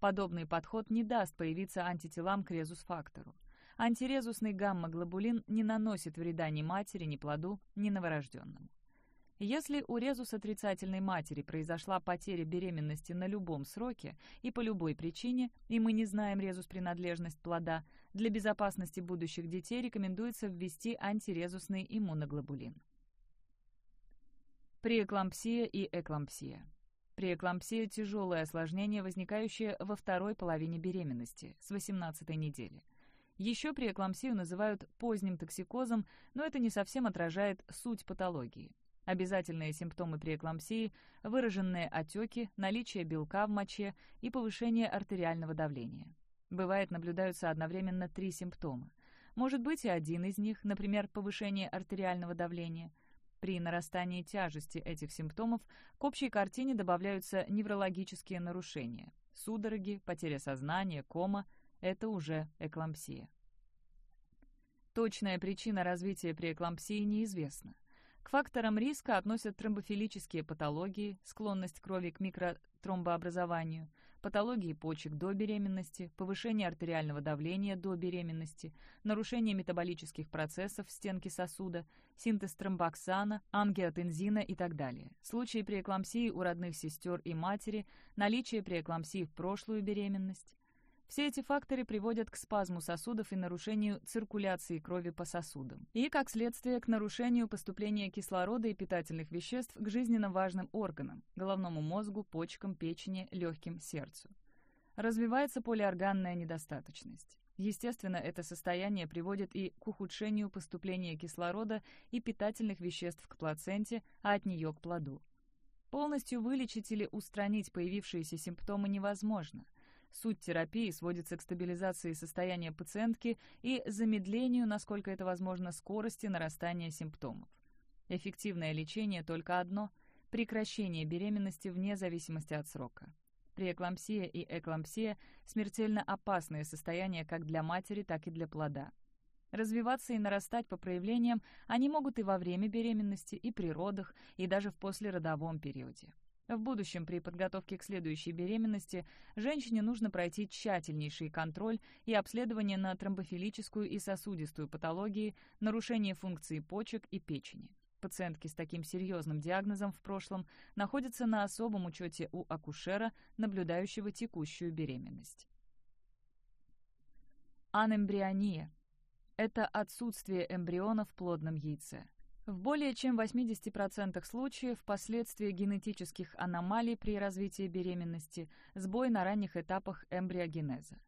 Подобный подход не даст появиться антителам к резус-фактору. Антирезусный гамма-глобулин не наносит вреда ни матери, ни плоду, ни новорожденному. Если у резус отрицательной матери произошла потеря беременности на любом сроке и по любой причине, и мы не знаем резус-принадлежность плода, для безопасности будущих детей рекомендуется ввести антирезусный иммуноглобулин. Преэклампсия и эклампсия. Преэклампсия – тяжелое осложнение, возникающее во второй половине беременности, с 18 недели. Еще преэклампсию называют поздним токсикозом, но это не совсем отражает суть патологии. Обязательные симптомы преэклампсии – выраженные отеки, наличие белка в моче и повышение артериального давления. Бывает, наблюдаются одновременно три симптома. Может быть и один из них, например, повышение артериального давления. При нарастании тяжести этих симптомов к общей картине добавляются неврологические нарушения – судороги, потеря сознания, кома – это уже эклампсия. Точная причина развития преэклампсии неизвестна. К факторам риска относят тромбофилические патологии, склонность крови к микротромбообразованию, патологии почек до беременности, повышение артериального давления до беременности, нарушение метаболических процессов в стенке сосуда, синтез тромбоксана, ангиотензина и так далее. Случаи преэклампсии у родных сестер и матери, наличие преэклампсии в прошлую беременность. Все эти факторы приводят к спазму сосудов и нарушению циркуляции крови по сосудам. И, как следствие, к нарушению поступления кислорода и питательных веществ к жизненно важным органам – головному мозгу, почкам, печени, легким, сердцу. Развивается полиорганная недостаточность. Естественно, это состояние приводит и к ухудшению поступления кислорода и питательных веществ к плаценте, а от нее к плоду. Полностью вылечить или устранить появившиеся симптомы невозможно. Суть терапии сводится к стабилизации состояния пациентки и замедлению, насколько это возможно, скорости нарастания симптомов. Эффективное лечение только одно – прекращение беременности вне зависимости от срока. Преэклампсия и эклампсия – смертельно опасные состояния как для матери, так и для плода. Развиваться и нарастать по проявлениям они могут и во время беременности, и при родах, и даже в послеродовом периоде. В будущем при подготовке к следующей беременности женщине нужно пройти тщательнейший контроль и обследование на тромбофилическую и сосудистую патологии, нарушение функции почек и печени. Пациентки с таким серьезным диагнозом в прошлом находятся на особом учете у акушера, наблюдающего текущую беременность. Анэмбриония – это отсутствие эмбриона в плодном яйце. В более чем 80% случаев последствия генетических аномалий при развитии беременности, сбой на ранних этапах эмбриогенеза.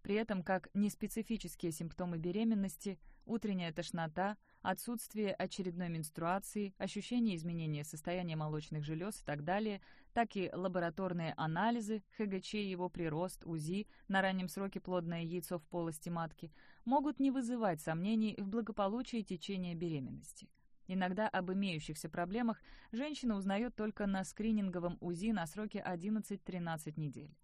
При этом как неспецифические симптомы беременности, утренняя тошнота, отсутствие очередной менструации, ощущение изменения состояния молочных желез и так далее, так и лабораторные анализы, ХГЧ его прирост, УЗИ, на раннем сроке плодное яйцо в полости матки, могут не вызывать сомнений в благополучии течения беременности. Иногда об имеющихся проблемах женщина узнает только на скрининговом УЗИ на сроке 11-13 недель.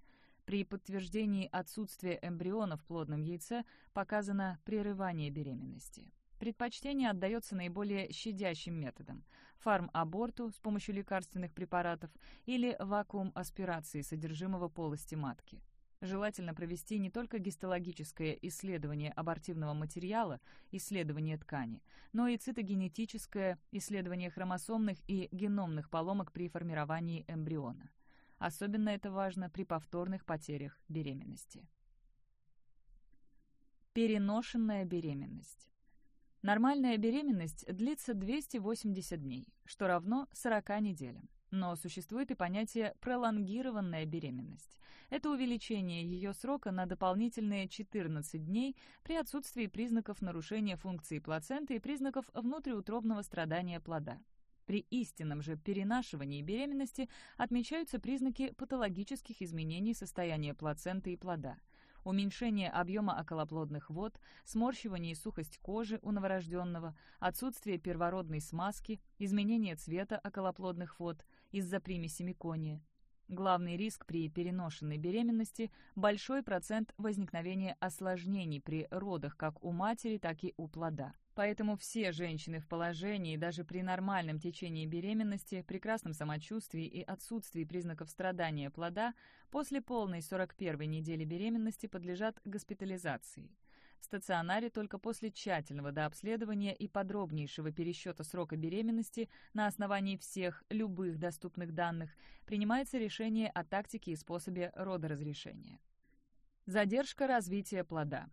При подтверждении отсутствия эмбриона в плодном яйце показано прерывание беременности. Предпочтение отдается наиболее щадящим методам – фарм-аборту с помощью лекарственных препаратов или вакуум-аспирации содержимого полости матки. Желательно провести не только гистологическое исследование абортивного материала, исследование ткани, но и цитогенетическое исследование хромосомных и геномных поломок при формировании эмбриона. Особенно это важно при повторных потерях беременности. Переношенная беременность. Нормальная беременность длится 280 дней, что равно 40 неделям. Но существует и понятие «пролонгированная беременность». Это увеличение ее срока на дополнительные 14 дней при отсутствии признаков нарушения функции плаценты и признаков внутриутробного страдания плода. При истинном же перенашивании беременности отмечаются признаки патологических изменений состояния плаценты и плода – уменьшение объема околоплодных вод, сморщивание и сухость кожи у новорожденного, отсутствие первородной смазки, изменение цвета околоплодных вод из-за примеси мекония. Главный риск при переношенной беременности – большой процент возникновения осложнений при родах как у матери, так и у плода. Поэтому все женщины в положении, даже при нормальном течении беременности, прекрасном самочувствии и отсутствии признаков страдания плода, после полной 41-й недели беременности подлежат госпитализации. В стационаре только после тщательного дообследования и подробнейшего пересчета срока беременности на основании всех любых доступных данных принимается решение о тактике и способе родоразрешения. Задержка развития плода.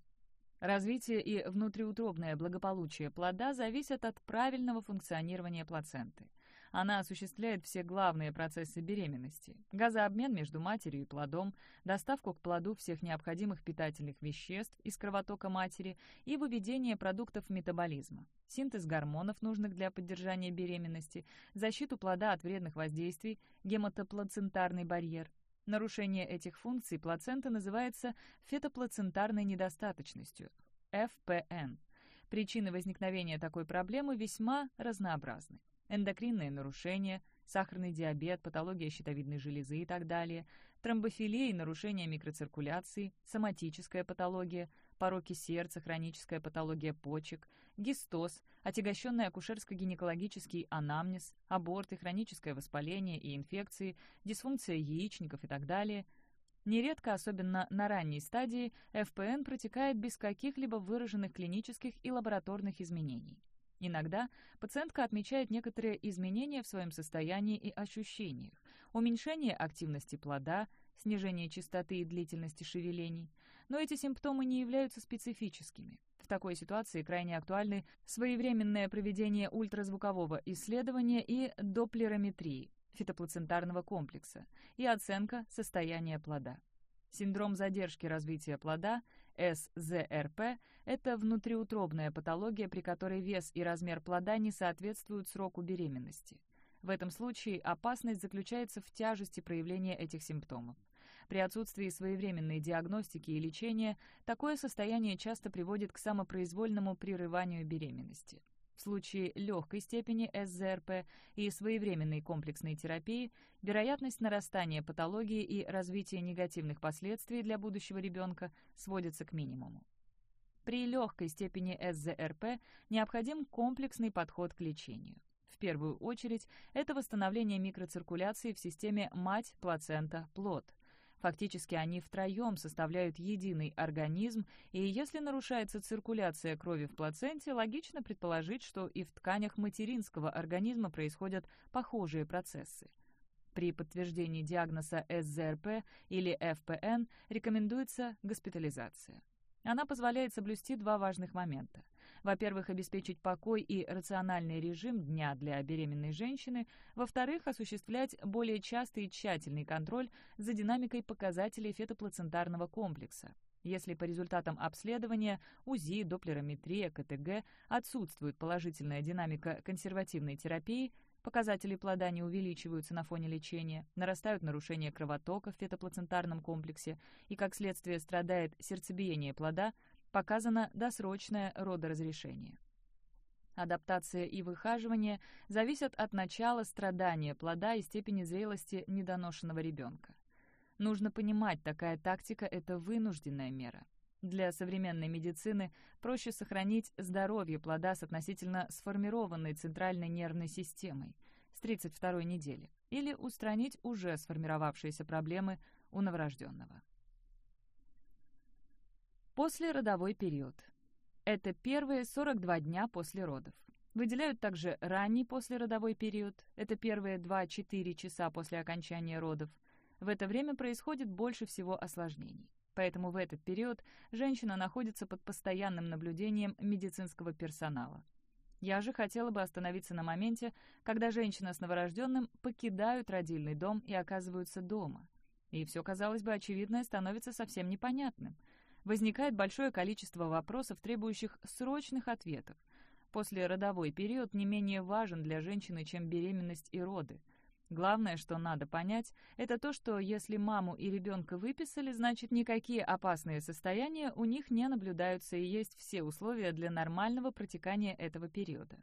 Развитие и внутриутробное благополучие плода зависят от правильного функционирования плаценты. Она осуществляет все главные процессы беременности – газообмен между матерью и плодом, доставку к плоду всех необходимых питательных веществ из кровотока матери и выведение продуктов метаболизма, синтез гормонов, нужных для поддержания беременности, защиту плода от вредных воздействий, гематоплацентарный барьер, Нарушение этих функций плацента называется фетоплацентарной недостаточностью, ФПН. Причины возникновения такой проблемы весьма разнообразны. Эндокринные нарушения, сахарный диабет, патология щитовидной железы и так далее, тромбофилия и нарушение микроциркуляции, соматическая патология, пороки сердца, хроническая патология почек, гистоз, отягощенный акушерско-гинекологический анамнез, аборты, хроническое воспаление и инфекции, дисфункция яичников и так далее. Нередко, особенно на ранней стадии, ФПН протекает без каких-либо выраженных клинических и лабораторных изменений. Иногда пациентка отмечает некоторые изменения в своем состоянии и ощущениях, уменьшение активности плода, снижение частоты и длительности шевелений, но эти симптомы не являются специфическими. В такой ситуации крайне актуальны своевременное проведение ультразвукового исследования и доплерометрии фитоплацентарного комплекса и оценка состояния плода. Синдром задержки развития плода, СЗРП, это внутриутробная патология, при которой вес и размер плода не соответствуют сроку беременности. В этом случае опасность заключается в тяжести проявления этих симптомов. При отсутствии своевременной диагностики и лечения такое состояние часто приводит к самопроизвольному прерыванию беременности. В случае легкой степени СЗРП и своевременной комплексной терапии вероятность нарастания патологии и развития негативных последствий для будущего ребенка сводится к минимуму. При легкой степени СЗРП необходим комплексный подход к лечению. В первую очередь, это восстановление микроциркуляции в системе мать-плацента-плод. Фактически они втроем составляют единый организм, и если нарушается циркуляция крови в плаценте, логично предположить, что и в тканях материнского организма происходят похожие процессы. При подтверждении диагноза СЗРП или ФПН рекомендуется госпитализация. Она позволяет соблюсти два важных момента. Во-первых, обеспечить покой и рациональный режим дня для беременной женщины. Во-вторых, осуществлять более частый и тщательный контроль за динамикой показателей фетоплацентарного комплекса. Если по результатам обследования УЗИ, доплерометрия, КТГ отсутствует положительная динамика консервативной терапии, показатели плода не увеличиваются на фоне лечения, нарастают нарушения кровотока в фетоплацентарном комплексе и, как следствие, страдает сердцебиение плода, показано досрочное родоразрешение. Адаптация и выхаживание зависят от начала страдания плода и степени зрелости недоношенного ребенка. Нужно понимать, такая тактика – это вынужденная мера. Для современной медицины проще сохранить здоровье плода с относительно сформированной центральной нервной системой с 32-й недели или устранить уже сформировавшиеся проблемы у новорожденного. Послеродовой период. Это первые 42 дня после родов. Выделяют также ранний послеродовой период, это первые 2-4 часа после окончания родов. В это время происходит больше всего осложнений. Поэтому в этот период женщина находится под постоянным наблюдением медицинского персонала. Я же хотела бы остановиться на моменте, когда женщина с новорожденным покидают родильный дом и оказываются дома. И все, казалось бы, очевидное становится совсем непонятным. Возникает большое количество вопросов, требующих срочных ответов. После родовой период не менее важен для женщины, чем беременность и роды. Главное, что надо понять, это то, что если маму и ребенка выписали, значит никакие опасные состояния у них не наблюдаются и есть все условия для нормального протекания этого периода.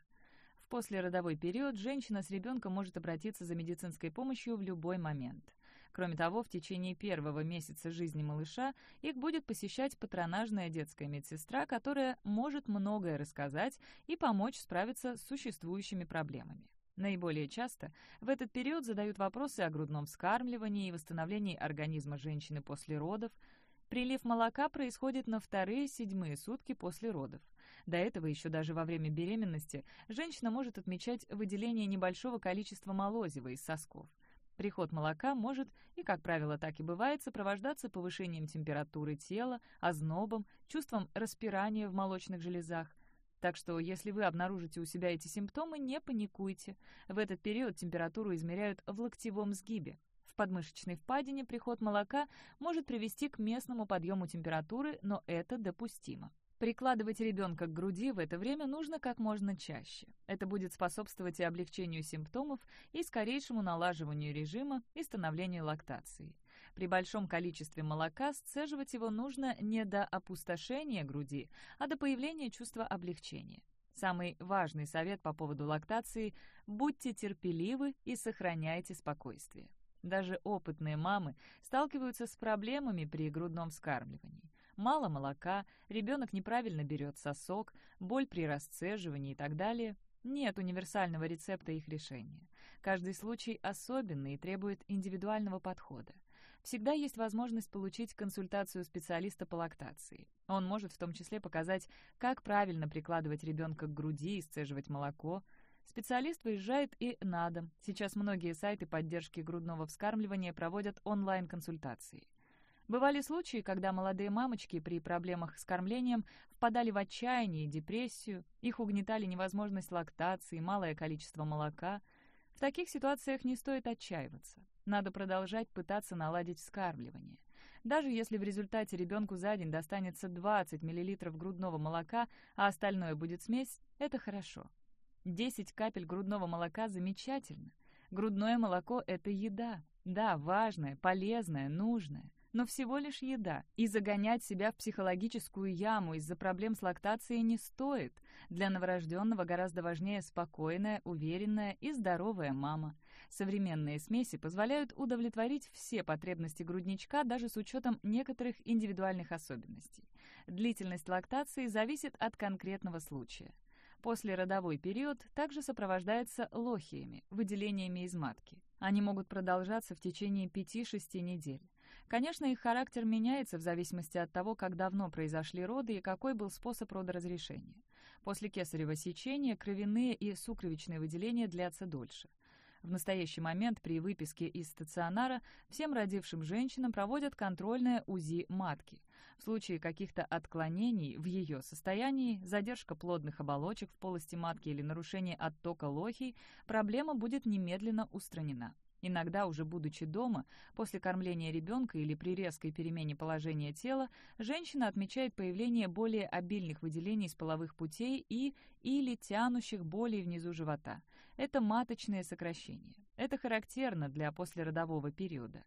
В послеродовой период женщина с ребенком может обратиться за медицинской помощью в любой момент. Кроме того, в течение первого месяца жизни малыша их будет посещать патронажная детская медсестра, которая может многое рассказать и помочь справиться с существующими проблемами. Наиболее часто в этот период задают вопросы о грудном вскармливании и восстановлении организма женщины после родов. Прилив молока происходит на вторые-седьмые сутки после родов. До этого еще даже во время беременности женщина может отмечать выделение небольшого количества молозива из сосков. Приход молока может, и, как правило, так и бывает, сопровождаться повышением температуры тела, ознобом, чувством распирания в молочных железах. Так что, если вы обнаружите у себя эти симптомы, не паникуйте. В этот период температуру измеряют в локтевом сгибе. В подмышечной впадине приход молока может привести к местному подъему температуры, но это допустимо. Прикладывать ребенка к груди в это время нужно как можно чаще. Это будет способствовать и облегчению симптомов, и скорейшему налаживанию режима и становлению лактации. При большом количестве молока сцеживать его нужно не до опустошения груди, а до появления чувства облегчения. Самый важный совет по поводу лактации – будьте терпеливы и сохраняйте спокойствие. Даже опытные мамы сталкиваются с проблемами при грудном вскармливании мало молока, ребенок неправильно берет сосок, боль при расцеживании и так далее. Нет универсального рецепта их решения. Каждый случай особенный и требует индивидуального подхода. Всегда есть возможность получить консультацию специалиста по лактации. Он может в том числе показать, как правильно прикладывать ребенка к груди и сцеживать молоко. Специалист выезжает и на дом. Сейчас многие сайты поддержки грудного вскармливания проводят онлайн-консультации. Бывали случаи, когда молодые мамочки при проблемах с кормлением впадали в отчаяние и депрессию, их угнетали невозможность лактации, малое количество молока. В таких ситуациях не стоит отчаиваться. Надо продолжать пытаться наладить вскармливание. Даже если в результате ребенку за день достанется 20 мл грудного молока, а остальное будет смесь, это хорошо. 10 капель грудного молока замечательно. Грудное молоко – это еда. Да, важная, полезная, нужная но всего лишь еда, и загонять себя в психологическую яму из-за проблем с лактацией не стоит. Для новорожденного гораздо важнее спокойная, уверенная и здоровая мама. Современные смеси позволяют удовлетворить все потребности грудничка даже с учетом некоторых индивидуальных особенностей. Длительность лактации зависит от конкретного случая. Послеродовой период также сопровождается лохиями, выделениями из матки. Они могут продолжаться в течение 5-6 недель. Конечно, их характер меняется в зависимости от того, как давно произошли роды и какой был способ родоразрешения. После кесарево сечения кровяные и сукровичные выделения длятся дольше. В настоящий момент при выписке из стационара всем родившим женщинам проводят контрольное УЗИ матки. В случае каких-то отклонений в ее состоянии, задержка плодных оболочек в полости матки или нарушение оттока лохий, проблема будет немедленно устранена. Иногда, уже будучи дома, после кормления ребенка или при резкой перемене положения тела, женщина отмечает появление более обильных выделений из половых путей и или тянущих болей внизу живота. Это маточные сокращения. Это характерно для послеродового периода.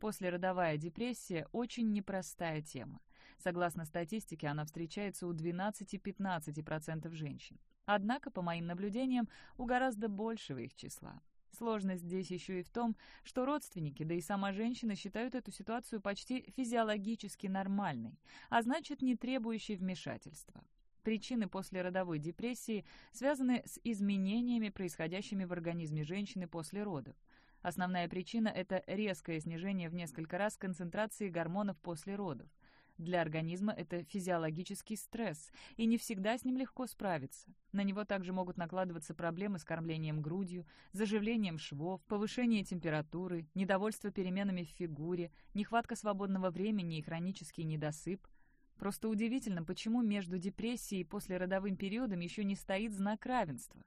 Послеродовая депрессия – очень непростая тема. Согласно статистике, она встречается у 12-15% женщин. Однако, по моим наблюдениям, у гораздо большего их числа. Сложность здесь еще и в том, что родственники, да и сама женщина считают эту ситуацию почти физиологически нормальной, а значит, не требующей вмешательства. Причины послеродовой депрессии связаны с изменениями, происходящими в организме женщины после родов. Основная причина – это резкое снижение в несколько раз концентрации гормонов после родов. Для организма это физиологический стресс, и не всегда с ним легко справиться. На него также могут накладываться проблемы с кормлением грудью, заживлением швов, повышение температуры, недовольство переменами в фигуре, нехватка свободного времени и хронический недосып. Просто удивительно, почему между депрессией и послеродовым периодом еще не стоит знак равенства.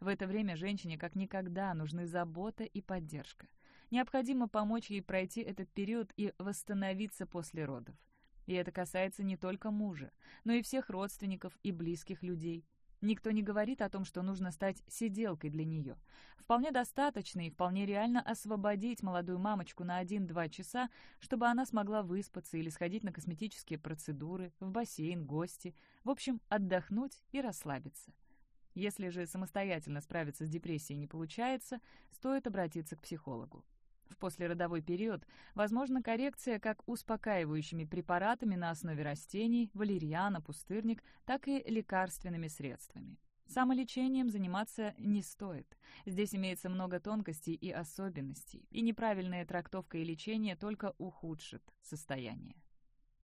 В это время женщине как никогда нужны забота и поддержка. Необходимо помочь ей пройти этот период и восстановиться после родов. И это касается не только мужа, но и всех родственников и близких людей. Никто не говорит о том, что нужно стать сиделкой для нее. Вполне достаточно и вполне реально освободить молодую мамочку на 1-2 часа, чтобы она смогла выспаться или сходить на косметические процедуры, в бассейн, гости, в общем, отдохнуть и расслабиться. Если же самостоятельно справиться с депрессией не получается, стоит обратиться к психологу. В послеродовой период возможна коррекция как успокаивающими препаратами на основе растений, валерьяна, пустырник, так и лекарственными средствами. Самолечением заниматься не стоит. Здесь имеется много тонкостей и особенностей, и неправильная трактовка и лечение только ухудшит состояние.